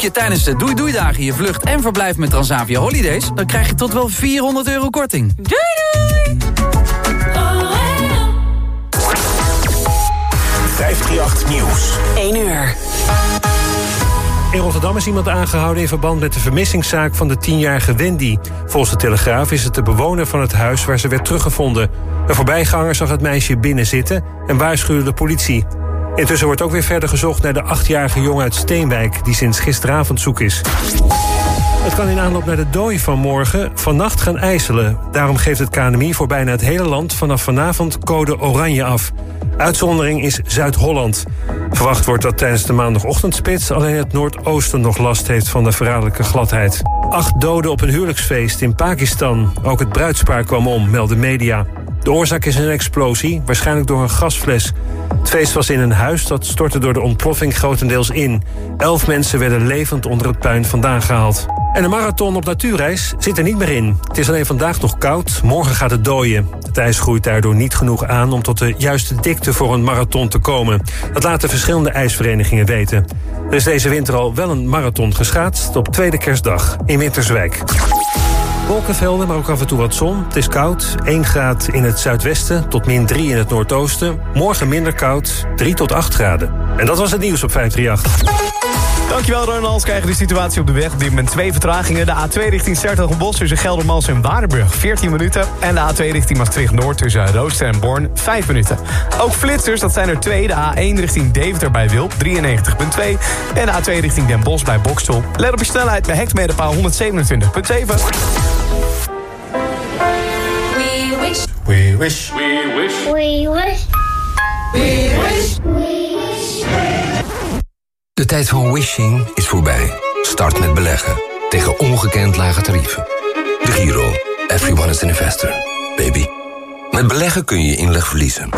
je tijdens de Doei Doei Dagen je vlucht en verblijf met Transavia Holidays... dan krijg je tot wel 400 euro korting. Doei doei! 538 Nieuws. 1 uur. In Rotterdam is iemand aangehouden in verband met de vermissingszaak van de tienjarige Wendy. Volgens de Telegraaf is het de bewoner van het huis waar ze werd teruggevonden. Een voorbijganger zag het meisje binnen zitten en waarschuwde de politie. Intussen wordt ook weer verder gezocht naar de achtjarige jongen uit Steenwijk... die sinds gisteravond zoek is. Het kan in aanloop naar de dooi van morgen vannacht gaan ijselen. Daarom geeft het KNMI voor bijna het hele land vanaf vanavond code oranje af. Uitzondering is Zuid-Holland. Verwacht wordt dat tijdens de maandagochtendspits alleen het Noordoosten nog last heeft van de verraderlijke gladheid. Acht doden op een huwelijksfeest in Pakistan. Ook het bruidspaar kwam om, melden media. De oorzaak is een explosie, waarschijnlijk door een gasfles. Het feest was in een huis dat stortte door de ontploffing grotendeels in. Elf mensen werden levend onder het puin vandaan gehaald. En de marathon op natuurreis zit er niet meer in. Het is alleen vandaag nog koud, morgen gaat het dooien. Het ijs groeit daardoor niet genoeg aan om tot de juiste dikte voor een marathon te komen. Dat laten verschillende ijsverenigingen weten. Er is deze winter al wel een marathon geschaatst op tweede kerstdag in Winterswijk. Wolkenvelden, maar ook af en toe wat zon. Het is koud. 1 graad in het zuidwesten tot min 3 in het noordoosten. Morgen minder koud, 3 tot 8 graden. En dat was het nieuws op 538. Dankjewel Ronald. Krijgen de situatie op de weg. Op dit twee vertragingen. De A2 richting Sertogenbos tussen Geldermals en Waardenburg 14 minuten. En de A2 richting Maastricht-Noord tussen Rooster en Born 5 minuten. Ook flitsers, dat zijn er twee. De A1 richting Deventer bij Wilp 93.2. En de A2 richting Den Bosch bij Bokstel. Let op je snelheid bij hectometerpaal 127.7. We wish. We wish. We wish. We wish. We wish. We wish. De tijd van wishing is voorbij. Start met beleggen. Tegen ongekend lage tarieven. De Giro. Everyone is an investor. Baby. Met beleggen kun je inleg verliezen.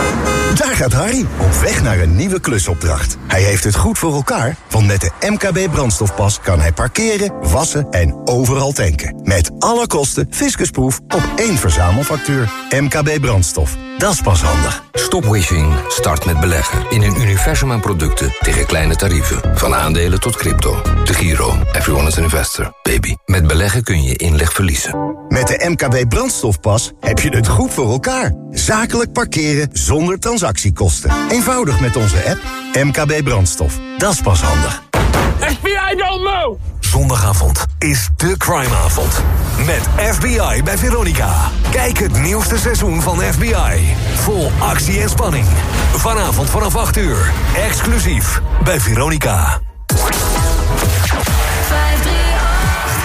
Daar gaat Harry, op weg naar een nieuwe klusopdracht. Hij heeft het goed voor elkaar, want met de MKB brandstofpas kan hij parkeren, wassen en overal tanken. Met alle kosten fiscusproef op één verzamelfactuur. MKB brandstof, dat is pas handig. Stop wishing. Start met beleggen. In een universum aan producten tegen kleine tarieven. Van aandelen tot crypto. De Giro. Everyone is an investor. Baby. Met beleggen kun je inleg verliezen. Met de MKB brandstofpas heb je het goed voor elkaar. Zakelijk parkeren zonder transactiekosten. Eenvoudig met onze app MKB Brandstof. Dat is pas handig. FBI don't move! Zondagavond is de crimeavond. Met FBI bij Veronica. Kijk het nieuwste seizoen van FBI. Vol actie en spanning. Vanavond vanaf 8 uur. Exclusief bij Veronica.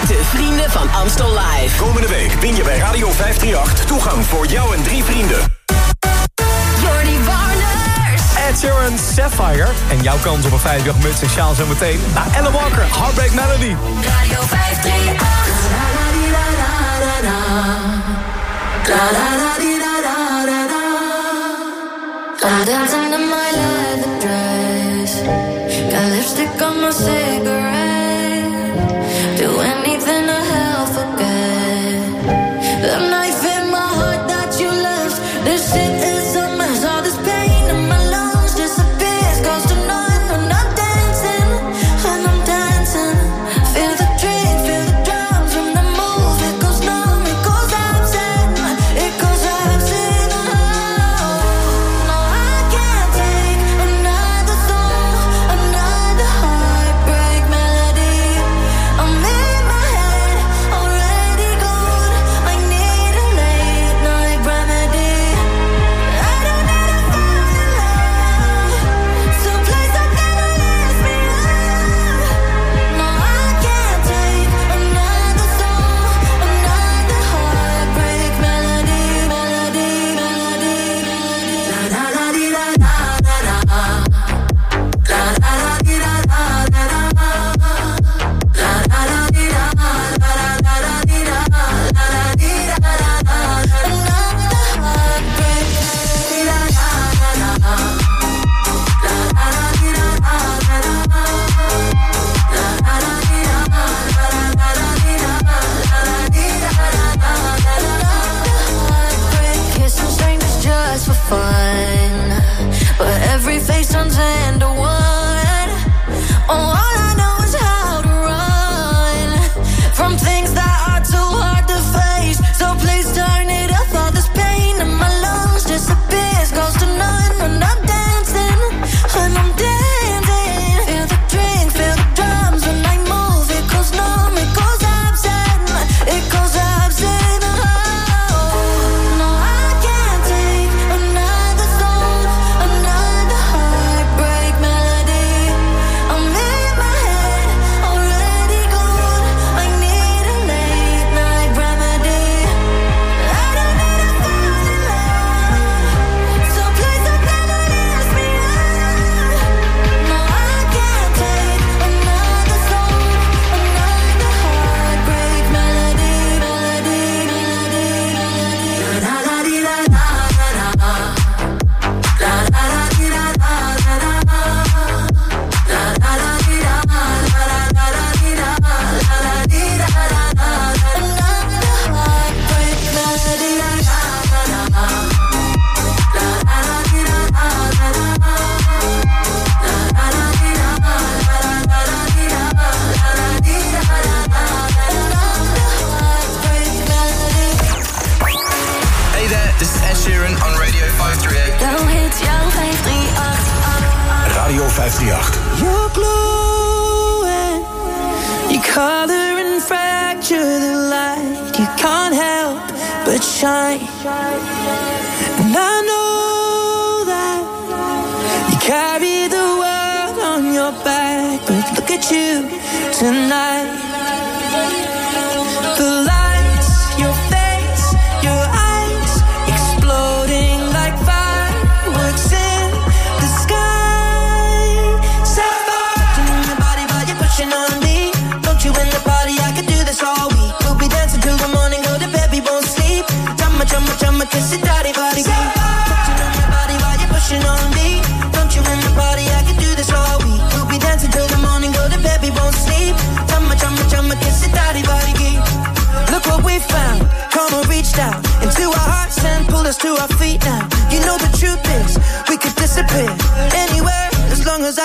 De vrienden van Amstel Live. Komende week win je bij Radio 538 toegang voor jou en drie vrienden. Ed Sheeran, Sapphire. En jouw kans op een 5 muts en sjaal zometeen. Naar Ellen Walker, Heartbreak Melody. Radio 538. I dance under my leather dress. Got lipstick on my cigarette.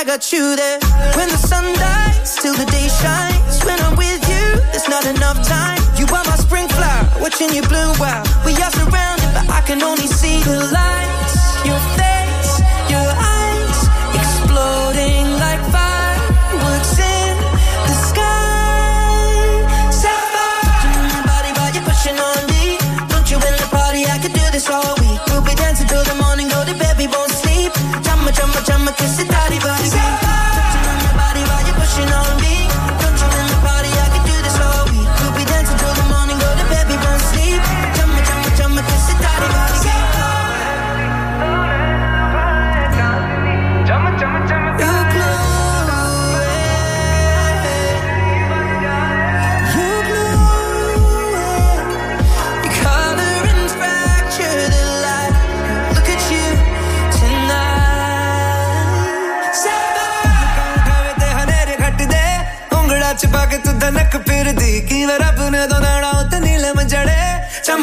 I got you there. When the sun dies, till the day shines. When I'm with you, there's not enough time. You are my spring flower, watching you bloom wild. We are surrounded, but I can only see the lights. You're there.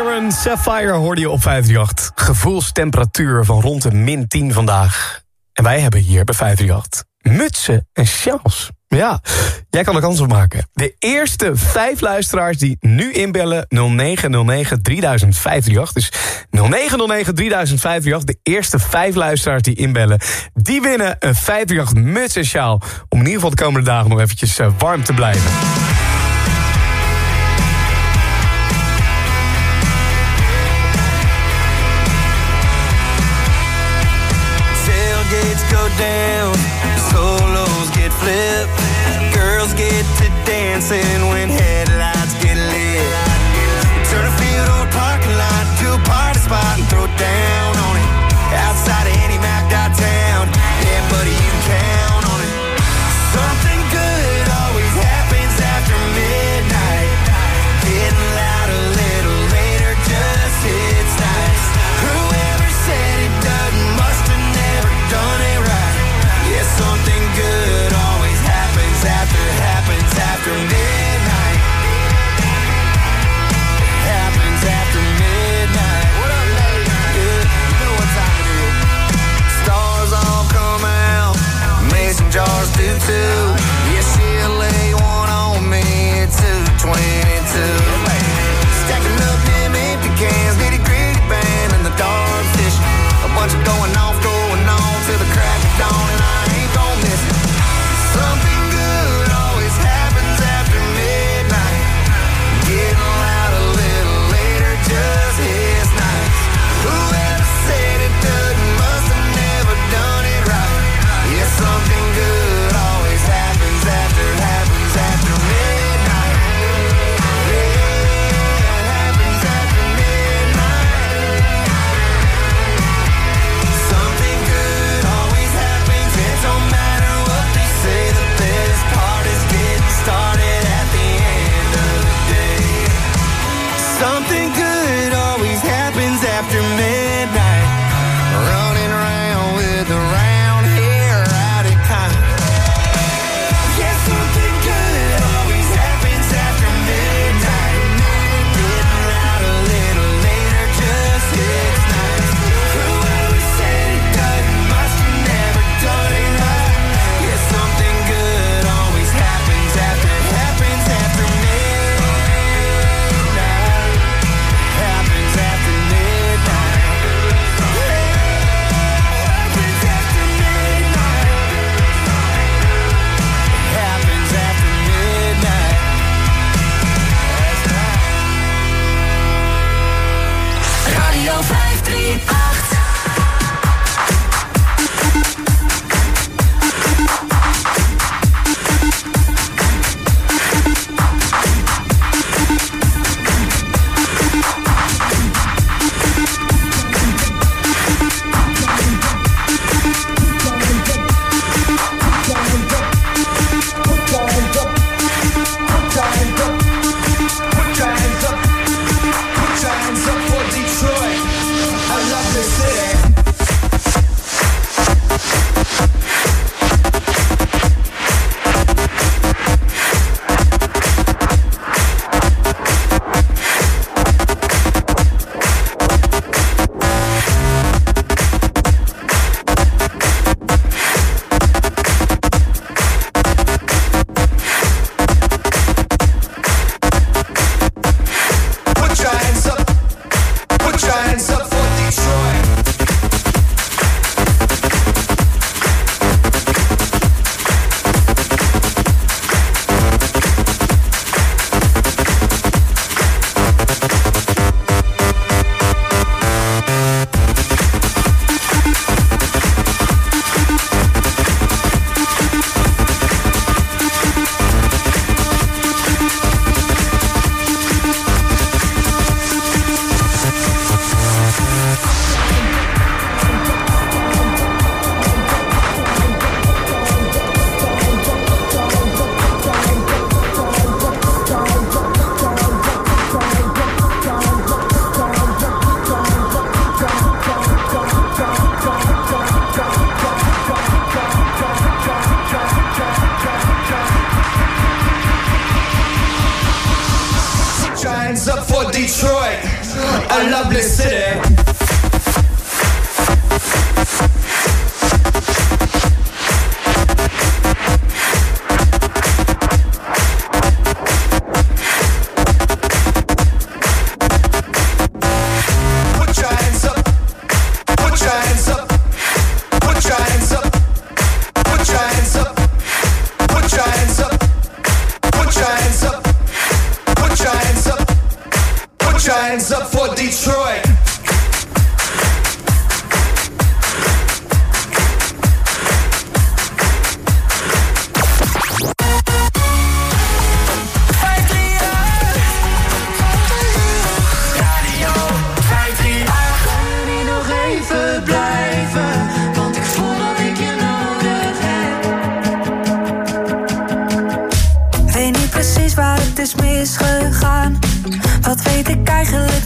Sharon Sapphire hoorde je op 538. Gevoelstemperatuur van rond de min 10 vandaag. En wij hebben hier bij 538 mutsen en sjaals. Ja, jij kan er kans op maken. De eerste vijf luisteraars die nu inbellen 0909 3058. Dus 0909 3058. De eerste vijf luisteraars die inbellen, die winnen een 538 muts en sjaal. Om in ieder geval de komende dagen nog eventjes eh, warm te blijven. get to dancing when headlights get lit. Turn a field or a parking lot to a party spot and throw down.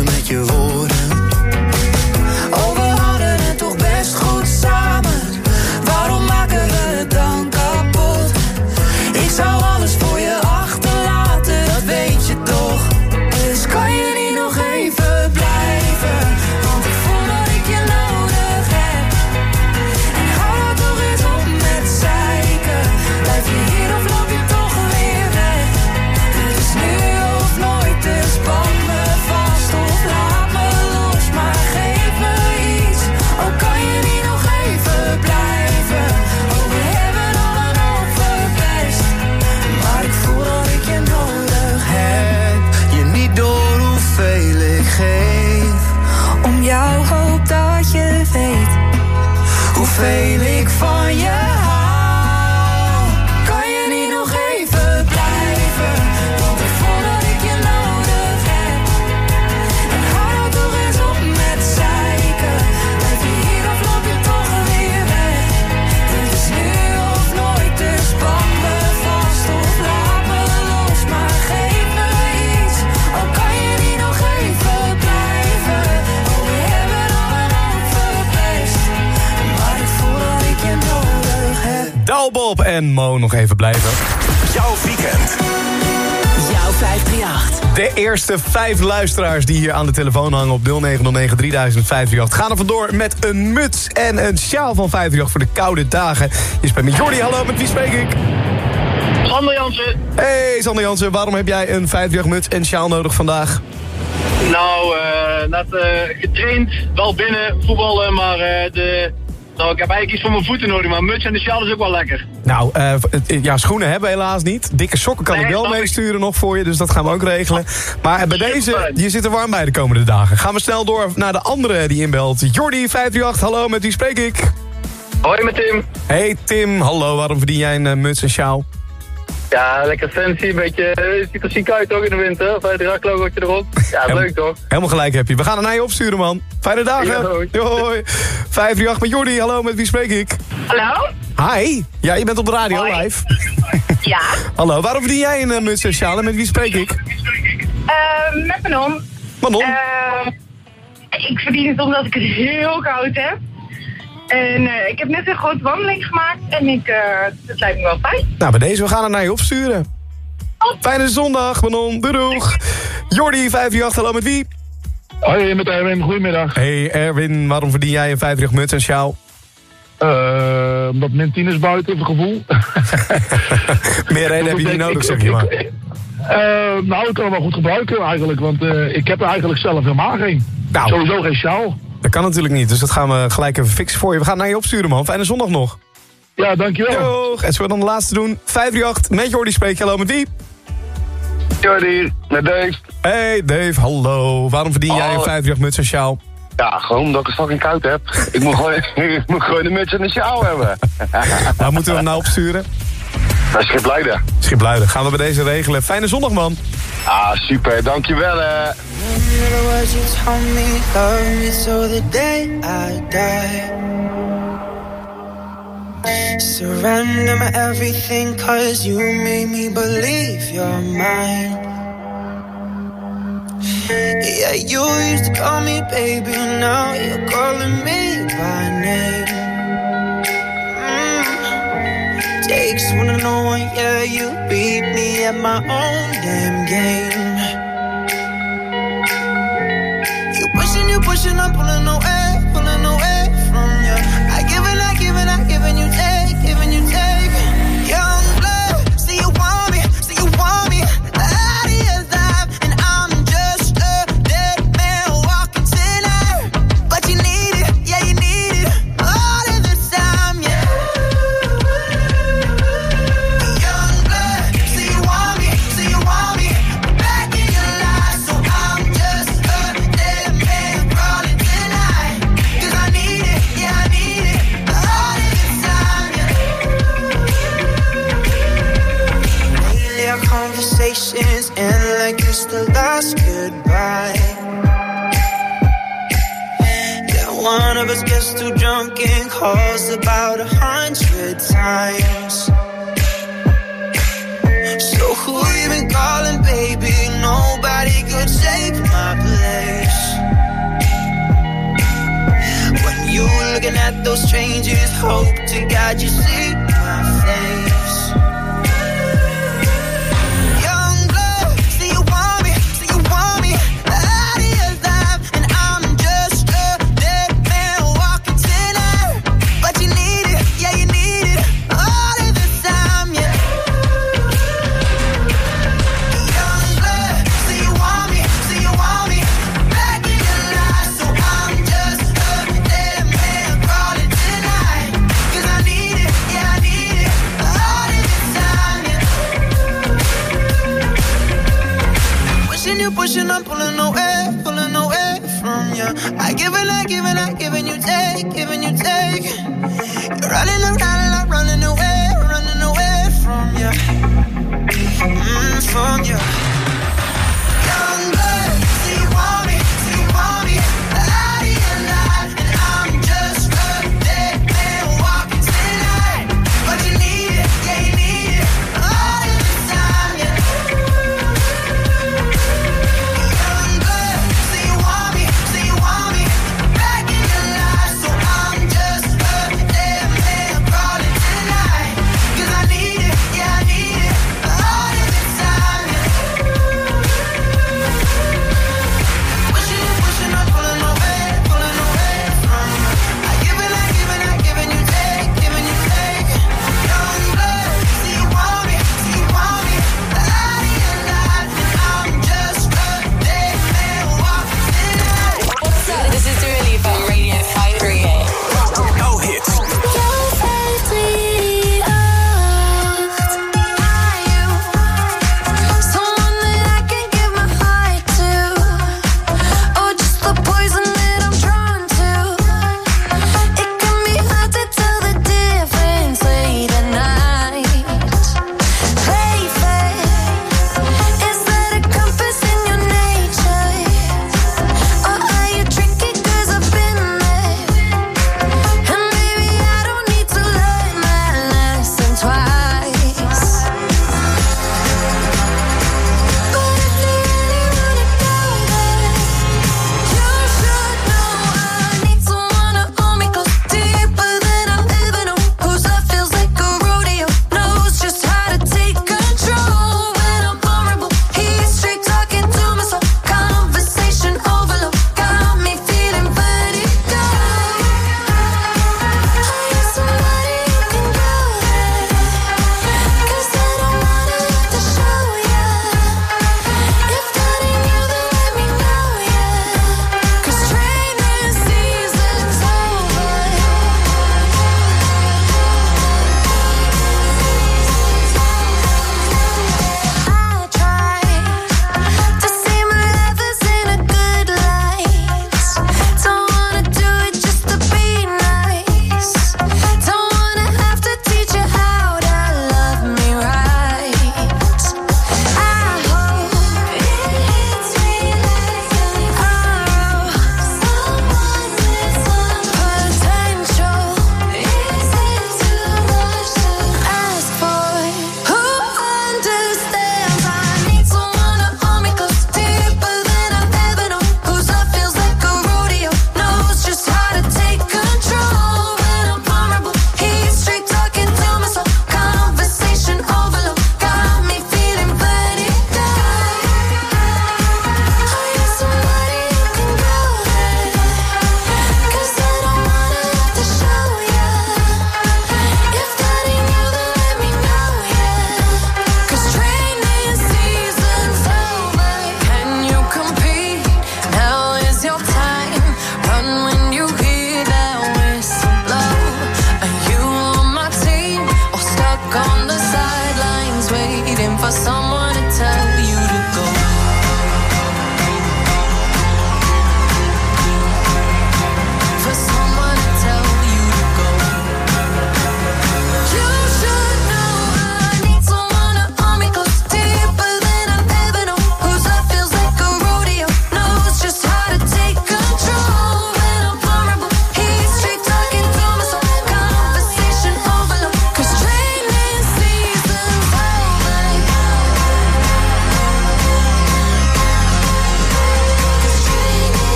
met je woorden nog even blijven. Jouw weekend. Jouw 538. De eerste vijf luisteraars die hier aan de telefoon hangen op 0909 3058 gaan er vandoor met een muts en een sjaal van 538 voor de koude dagen. Je spreekt met Jordi, hallo, met wie spreek ik? Sander Jansen. Hey Sander Jansen, waarom heb jij een 538 muts en sjaal nodig vandaag? Nou, eh, net eh, getraind, wel binnen voetballen, maar eh, de, nou, ik heb eigenlijk iets voor mijn voeten nodig, maar muts en de sjaal is ook wel lekker. Nou, eh, ja, schoenen hebben we helaas niet. Dikke sokken kan Nee, ik wel meesturen nog voor je, dus dat gaan we ook regelen. Maar bij deze, je zit er warm bij de komende dagen. Gaan we snel door naar de andere die inbelt. Jordi 538, hallo, met wie spreek ik? Hoi met Tim. Hey Tim, hallo, waarom verdien jij een eh, muts en sjaal? Ja, lekker fancy, een beetje, eh, ziet er chic uit toch in de winter? Bij het raklogootje erop. Ja, leuk toch? Helemaal gelijk heb je. We gaan er naar je opsturen, man. Fijne dagen. Ja, hoi. Hoi. 538 met Jordi, hallo, met wie spreek ik? Hallo? Hi. Ja, je bent op de radio live. Ja. Hallo, waarom verdien jij een uh, muts en met wie spreek ik? Uh, met Manon. Manon? Uh, ik verdien het omdat ik het heel koud heb. En eh, ik heb net een grote wandeling gemaakt en ik, uh, het lijkt me wel fijn. Nou, bij deze, we gaan het naar je opsturen. Fijne zondag, Manon. Doei Jordi, Jordi, uur hallo met wie? Hoi, met Erwin. Goedemiddag. Hey Erwin, waarom verdien jij een 50 muts en sjaal? Uh, omdat Mentine is buiten, het gevoel. Meer reden heb je niet nodig, zeg je maar. Nou, ik kan hem wel goed gebruiken eigenlijk, want ik heb er eigenlijk zelf helemaal geen. Nou. Sowieso geen sjaal. Dat kan natuurlijk niet, dus dat gaan we gelijk even fixen voor je. We gaan naar je opsturen, man. Fijne zondag nog. Ja, dankjewel. Doeg. En zullen we dan de laatste doen? 538 met Jordi spreek. Hallo met wie? Jordi, met Dave. Hey Dave, hallo. Waarom verdien jij een 538 muts en sjaal? Ja, gewoon omdat ik het fucking koud heb. ik, moet gewoon, de moet gewoon een muts en de sjaal hebben. Waar nou, moeten we hem nou opsturen? Naar Schipluiden. Schipluiden. Gaan we bij deze regelen. Fijne zondag, man. Ah, super. Dankjewel, eh. hè. Surrender my everything cause you made me believe you're mine. Yeah, you used to call me baby, now you're calling me by name stakes when I know one, yeah, you beat me at my own damn game. You pushing, you pushing, I'm pulling away.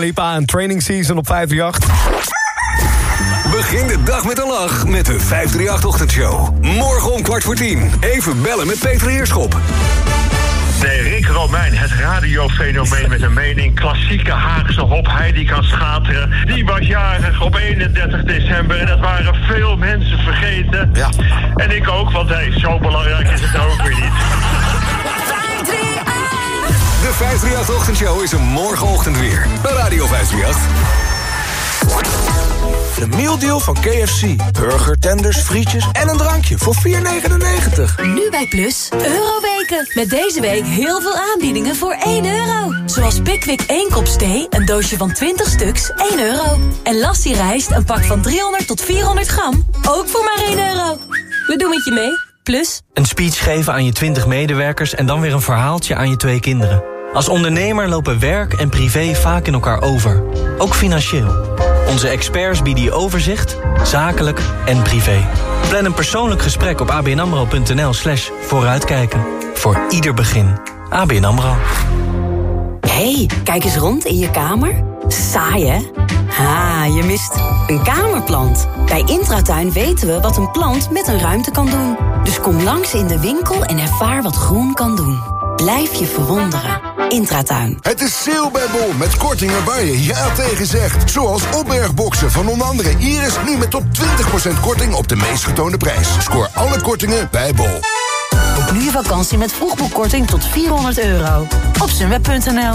Lipa en Training Season op 538. Begin de dag met een lach met de 538-ochtendshow. Morgen om kwart voor tien. Even bellen met Peter Heerschop. Nee, Rick Romein, het radiofenomeen met een mening. Klassieke Haagse hop, hij die kan schateren. Die was jarig op 31 december en dat waren veel mensen vergeten. Ja. En ik ook, want hey, zo belangrijk is het ook weer niet. De 538-ochtendshow is er morgenochtend weer. Bij Radio 538. De mealdeal van KFC. Burger, tenders, frietjes en een drankje voor 4,99. Nu bij Plus, Euroweken. Met deze week heel veel aanbiedingen voor 1 euro. Zoals Pickwick 1 kop thee, een doosje van 20 stuks, 1 euro. En Lassie rijst, een pak van 300 tot 400 gram, ook voor maar 1 euro. We doen het je mee, Plus. Een speech geven aan je 20 medewerkers en dan weer een verhaaltje aan je twee kinderen. Als ondernemer lopen werk en privé vaak in elkaar over. Ook financieel. Onze experts bieden je overzicht, zakelijk en privé. Plan een persoonlijk gesprek op abnamro.nl slash vooruitkijken. Voor ieder begin. ABN AMRO. hey, kijk eens rond in je kamer. Saai, hè? Ha, je mist een kamerplant. Bij Intratuin weten we wat een plant met een ruimte kan doen. Dus kom langs in de winkel en ervaar wat groen kan doen. Blijf je verwonderen. Intratuin. Het is sale bij Bol met kortingen waar je ja tegen zegt. Zoals opbergboxen van onder andere Iris nu met tot 20% korting op de meest getoonde prijs. Scoor alle kortingen bij Bol. Boek nu je vakantie met vroegboekkorting tot 400 euro. Op sunweb.nl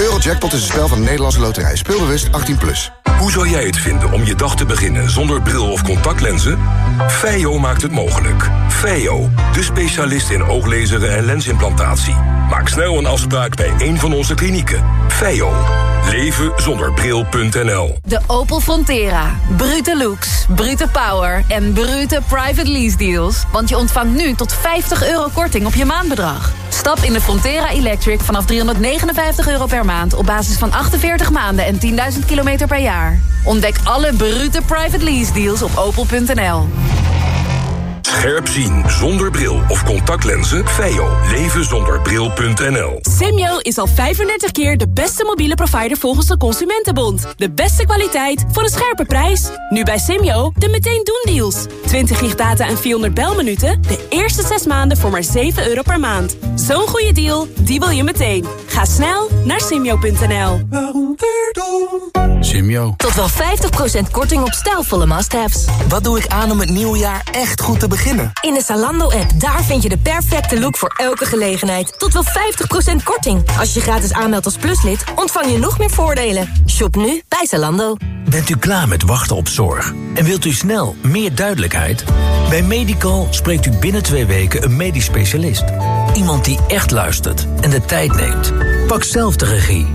Eurojackpot is een spel van de Nederlandse loterij. Speelbewust 18+. Plus. Hoe zou jij het vinden om je dag te beginnen zonder bril of contactlenzen? Feio maakt het mogelijk. Feio, de specialist in ooglezeren en lensimplantatie. Maak snel een afspraak bij een van onze klinieken. Feio. Leven zonder bril.nl De Opel Frontera. Brute looks, brute power en brute private lease deals. Want je ontvangt nu tot 50 euro korting op je maandbedrag. Stap in de Frontera Electric vanaf 359 euro per maand... op basis van 48 maanden en 10.000 kilometer per jaar. Ontdek alle brute private lease deals op opel.nl. Scherp zien zonder bril of contactlenzen? Feio. Leven zonder bril.nl Simyo is al 35 keer de beste mobiele provider volgens de Consumentenbond. De beste kwaliteit voor een scherpe prijs. Nu bij Simyo de meteen doen deals. 20 gig data en 400 belminuten. De eerste 6 maanden voor maar 7 euro per maand. Zo'n goede deal, die wil je meteen. Ga snel naar simyo.nl. Simyo. Tot wel 50% korting op stijlvolle must-haves. Wat doe ik aan om het nieuwe jaar echt goed te beginnen? In de Zalando-app, daar vind je de perfecte look voor elke gelegenheid. Tot wel 50% korting. Als je je gratis aanmeldt als pluslid, ontvang je nog meer voordelen. Shop nu bij Zalando. Bent u klaar met wachten op zorg? En wilt u snel meer duidelijkheid? Bij Medical spreekt u binnen twee weken een medisch specialist. Iemand die echt luistert en de tijd neemt. Pak zelf de regie.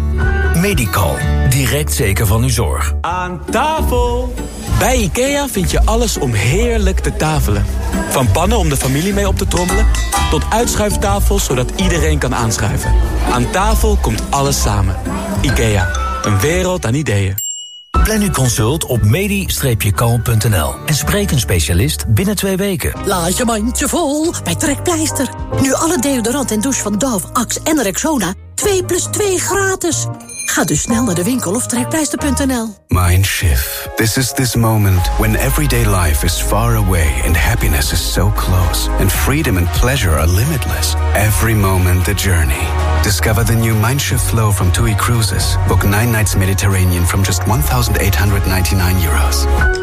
Medical. Direct zeker van uw zorg. Aan tafel! Bij IKEA vind je alles om heerlijk te tafelen. Van pannen om de familie mee op te trommelen... tot uitschuiftafels zodat iedereen kan aanschuiven. Aan tafel komt alles samen. IKEA. Een wereld aan ideeën. Plan uw consult op medi-kalm.nl en spreek een specialist binnen twee weken. Laat je mandje vol bij Trekpleister. Nu alle deodorant en douche van Dove, Axe en Rexona 2 plus 2 gratis. Ga dus snel naar de winkel of trekpleister.nl. Mindshift. This is this moment when everyday life is far away and happiness is so close. And freedom and pleasure are limitless. Every moment the journey. Discover the new Mindshift flow from TUI Cruises. Book nine nights Mediterranean from just 1,899 euros.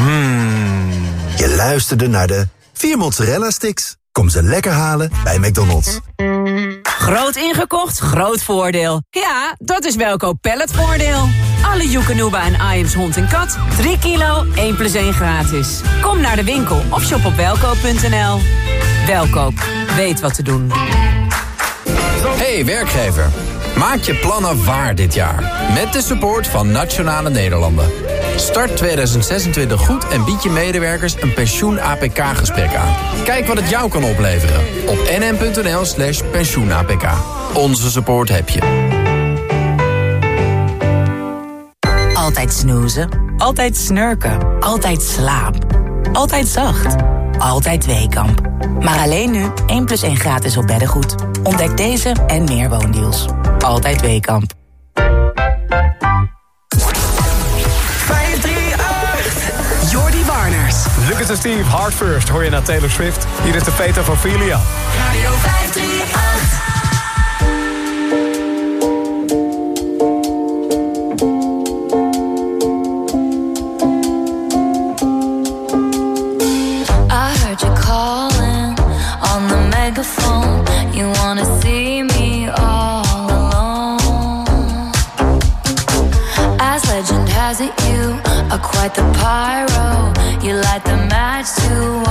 Mmm. Je luisterde naar de vier mozzarella sticks. Kom ze lekker halen bij McDonald's. Groot ingekocht, groot voordeel. Ja, dat is Welkoop palletvoordeel. Alle Joekanuba en Iams hond en kat. 3 kilo, 1 plus 1 gratis. Kom naar de winkel of shop op welkoop.nl. Welkoop, weet wat te doen. Hey werkgever, maak je plannen waar dit jaar. Met de support van Nationale Nederlanden. Start 2026 goed en bied je medewerkers een pensioen-APK-gesprek aan. Kijk wat het jou kan opleveren op nm.nl slash pensioen-APK. Onze support heb je. Altijd snoezen, altijd snurken, altijd slaap, altijd zacht, altijd Weekamp. Maar alleen nu 1 plus 1 gratis op beddengoed. Ontdek deze en meer woondeals. Altijd Weekamp. Lucas en Steve, Hard First, hoor je naar Taylor Swift. Hier is de Peter van Filia. Radio 538. He light the match to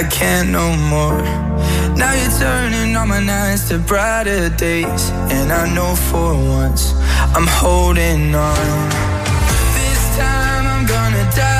I can't no more. Now you're turning all my nights to brighter days, and I know for once I'm holding on. This time I'm gonna dive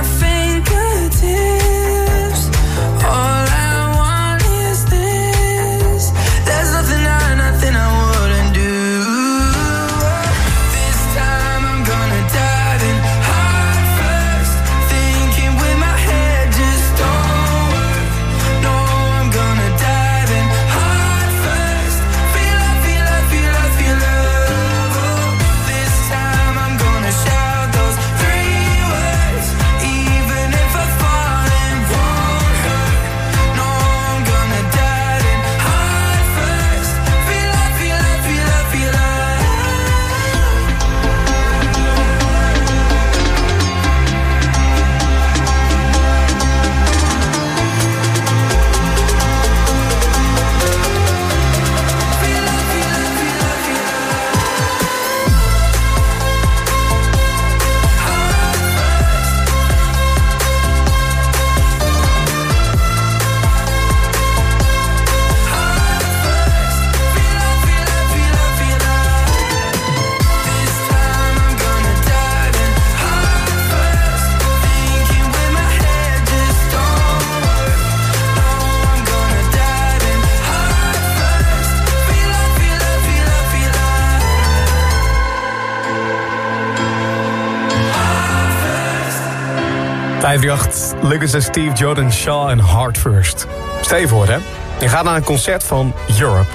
538, Lucas Steve, Jordan Shaw en Hard First. Stel je voor, hè? Je gaat naar een concert van Europe.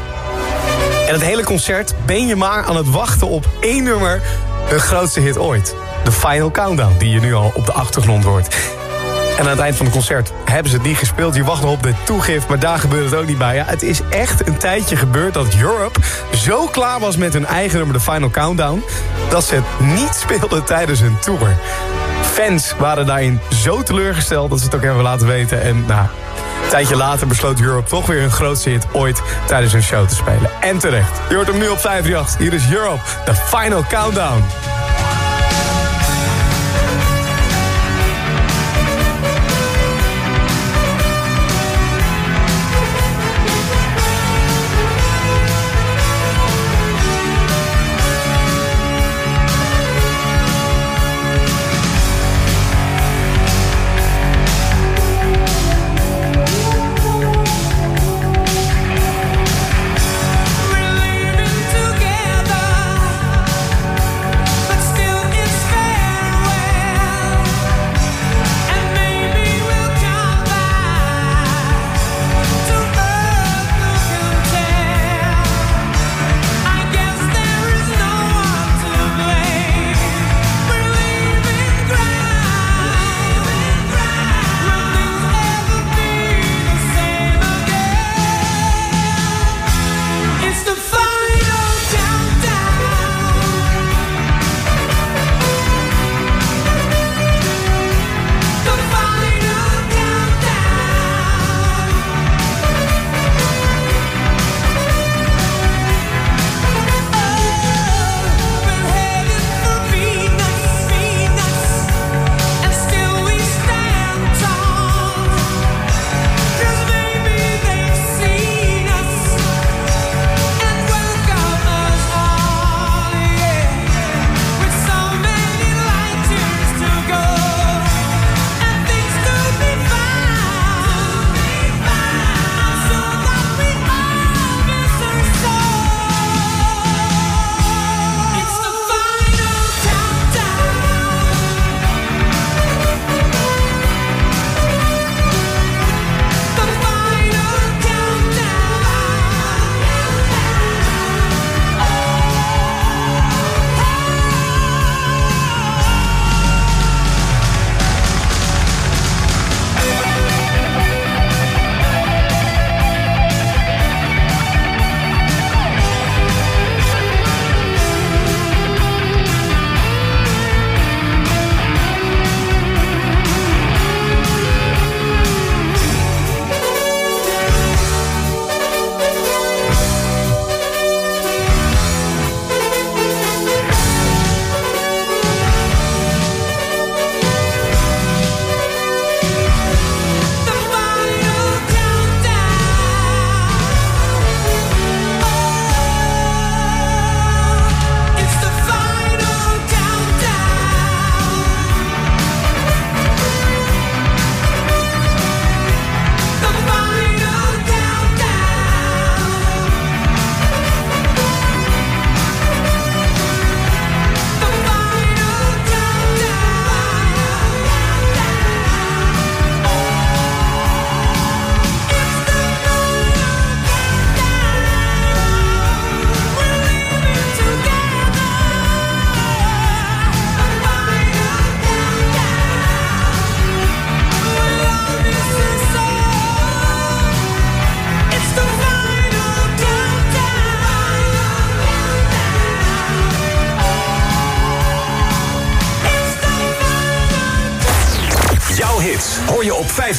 En het hele concert ben je maar aan het wachten op één nummer... hun grootste hit ooit. De Final Countdown, die je nu al op de achtergrond hoort. En aan het eind van het concert hebben ze het niet gespeeld. Je wacht nog op de toegift, maar daar gebeurt het ook niet bij. Ja, het is echt een tijdje gebeurd dat Europe zo klaar was met hun eigen nummer, de Final Countdown, dat ze het niet speelden tijdens hun tour. Fans waren daarin zo teleurgesteld dat ze het ook hebben laten weten. En nou, een tijdje later besloot Europe toch weer hun grootste hit ooit tijdens hun show te spelen. En terecht. Je hoort hem nu op 538. Hier is Europe, de Final Countdown.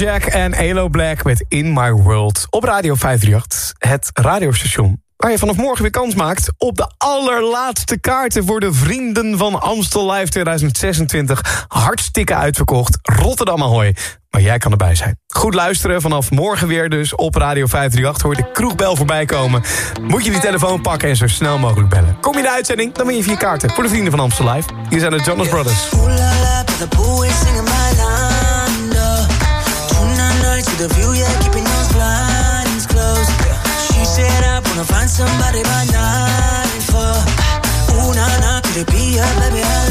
Jack en Elo Black met In My World op Radio 538. Het radiostation waar je vanaf morgen weer kans maakt op de allerlaatste kaarten voor de Vrienden van Amstel Live 2026. Hartstikke uitverkocht. Rotterdam Ahoy. Maar jij kan erbij zijn. Goed luisteren vanaf morgen weer dus op Radio 538. Hoor je de kroegbel voorbij komen. Moet je die telefoon pakken en zo snel mogelijk bellen. Kom je in de uitzending, dan win je vier kaarten voor de Vrienden van Amstel Live. Hier zijn de Jonas Brothers. the view, yeah, keeping those blinds closed. She said I wanna find somebody by nine for. Ooh, nah, nah, could it be her, baby? I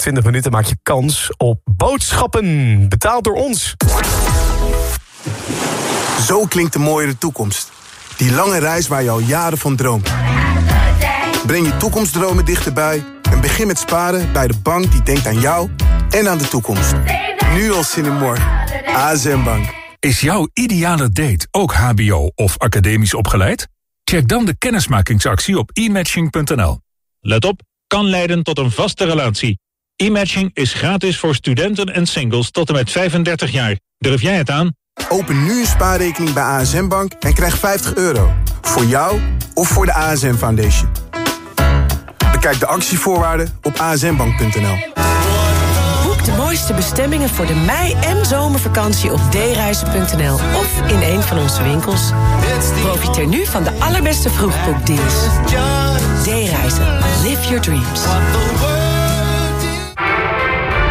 20 minuten maak je kans op boodschappen. Betaald door ons. Zo klinkt de mooiere toekomst. Die lange reis waar je al jaren van droomt. Breng je toekomstdromen dichterbij en begin met sparen bij de bank die denkt aan jou en aan de toekomst. Nu al zin in morgen. ASM Bank. Is jouw ideale date ook hbo of academisch opgeleid? Check dan de kennismakingsactie op e-matching.nl. Let op, kan leiden tot een vaste relatie. E-matching is gratis voor studenten en singles tot en met 35 jaar. Durf jij het aan? Open nu een spaarrekening bij ASM Bank en krijg 50 euro. Voor jou of voor de ASM Foundation. Bekijk de actievoorwaarden op asmbank.nl. Boek de mooiste bestemmingen voor de mei- en zomervakantie op dereizen.nl of in een van onze winkels. Profiteer nu van de allerbeste vroegboekdeals. D-reizen. Live your dreams.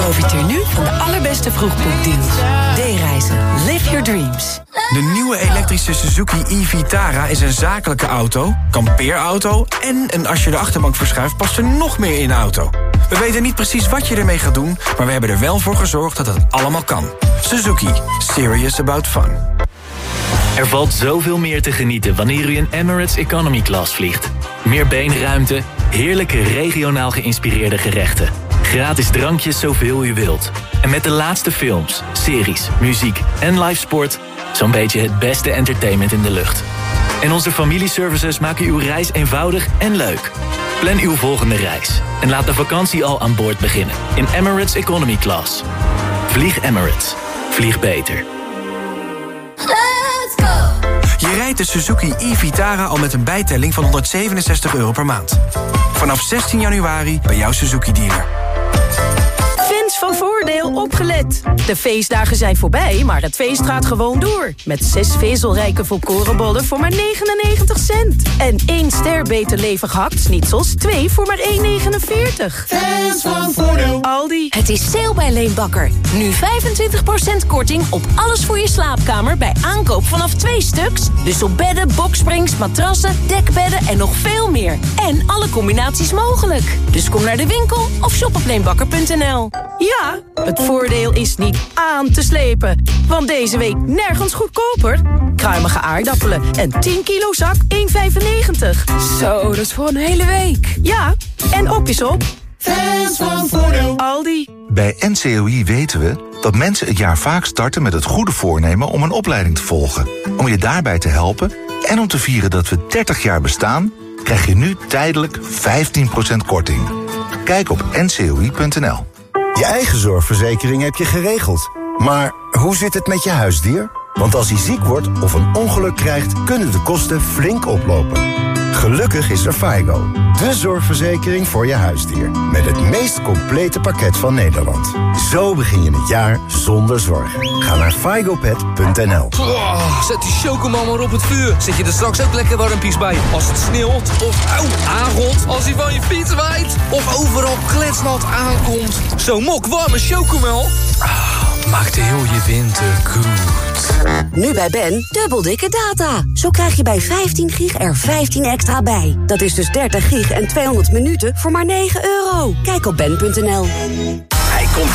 Profiteer nu van de allerbeste vroegboekdeals. D-reizen. Live your dreams. De nieuwe elektrische Suzuki e-Vitara is een zakelijke auto, kampeerauto... en een als je de achterbank verschuift past er nog meer in de auto. We weten niet precies wat je ermee gaat doen... maar we hebben er wel voor gezorgd dat het allemaal kan. Suzuki. Serious about fun. Er valt zoveel meer te genieten wanneer u in Emirates Economy Class vliegt. Meer beenruimte, heerlijke regionaal geïnspireerde gerechten. Gratis drankjes zoveel u wilt. En met de laatste films, series, muziek en live sport... zo'n beetje het beste entertainment in de lucht. En onze familieservices maken uw reis eenvoudig en leuk. Plan uw volgende reis en laat de vakantie al aan boord beginnen in Emirates Economy Class. Vlieg Emirates. Vlieg beter. Let's go! Je rijdt de Suzuki e-Vitara al met een bijtelling van 167 euro per maand. Vanaf 16 januari bij jouw Suzuki-dealer. Fans van Voordeel opgelet. De feestdagen zijn voorbij, maar het feest gaat gewoon door. Met zes vezelrijke volkorenbollen voor maar 99 cent. En één ster beter levig hakt-snitsels, twee voor maar 1,49. Fans van Voordeel. Aldi. Het is sale bij Leenbakker. Nu 25% korting op alles voor je slaapkamer bij aankoop vanaf twee stuks. Dus op bedden, boksprings, matrassen, dekbedden en nog veel meer. En alle combinaties mogelijk. Dus kom naar de winkel of shop op leenbakker.nl. Ja, het voordeel is niet aan te slepen. Want deze week nergens goedkoper. Kruimige aardappelen en 10 kilo zak 1,95. Zo, dat is voor een hele week. Ja, en op is op. Fans van Voordeel. Aldi. Bij NCOI weten we dat mensen het jaar vaak starten met het goede voornemen om een opleiding te volgen. Om je daarbij te helpen en om te vieren dat we 30 jaar bestaan, krijg je nu tijdelijk 15% korting. Kijk op ncoi.nl. Je eigen zorgverzekering heb je geregeld. Maar hoe zit het met je huisdier? Want als hij ziek wordt of een ongeluk krijgt, kunnen de kosten flink oplopen. Gelukkig is er FIGO, de zorgverzekering voor je huisdier. Met het meest complete pakket van Nederland. Zo begin je het jaar zonder zorgen. Ga naar figopet.nl Oh, zet die chocomel maar op het vuur. Zet je er straks ook lekker warmpies bij. Als het sneeuwt of auw, aangot. Als hij van je fiets waait. Of overal kletsnat aankomt. Zo'n mok warme chocomel. maakt heel je winter goed. Nu bij Ben, dubbel dikke data. Zo krijg je bij 15 gig er 15 Dat is dus 30 gig en 200 minuten voor maar 9 euro. Kijk op ben.nl. Hij komt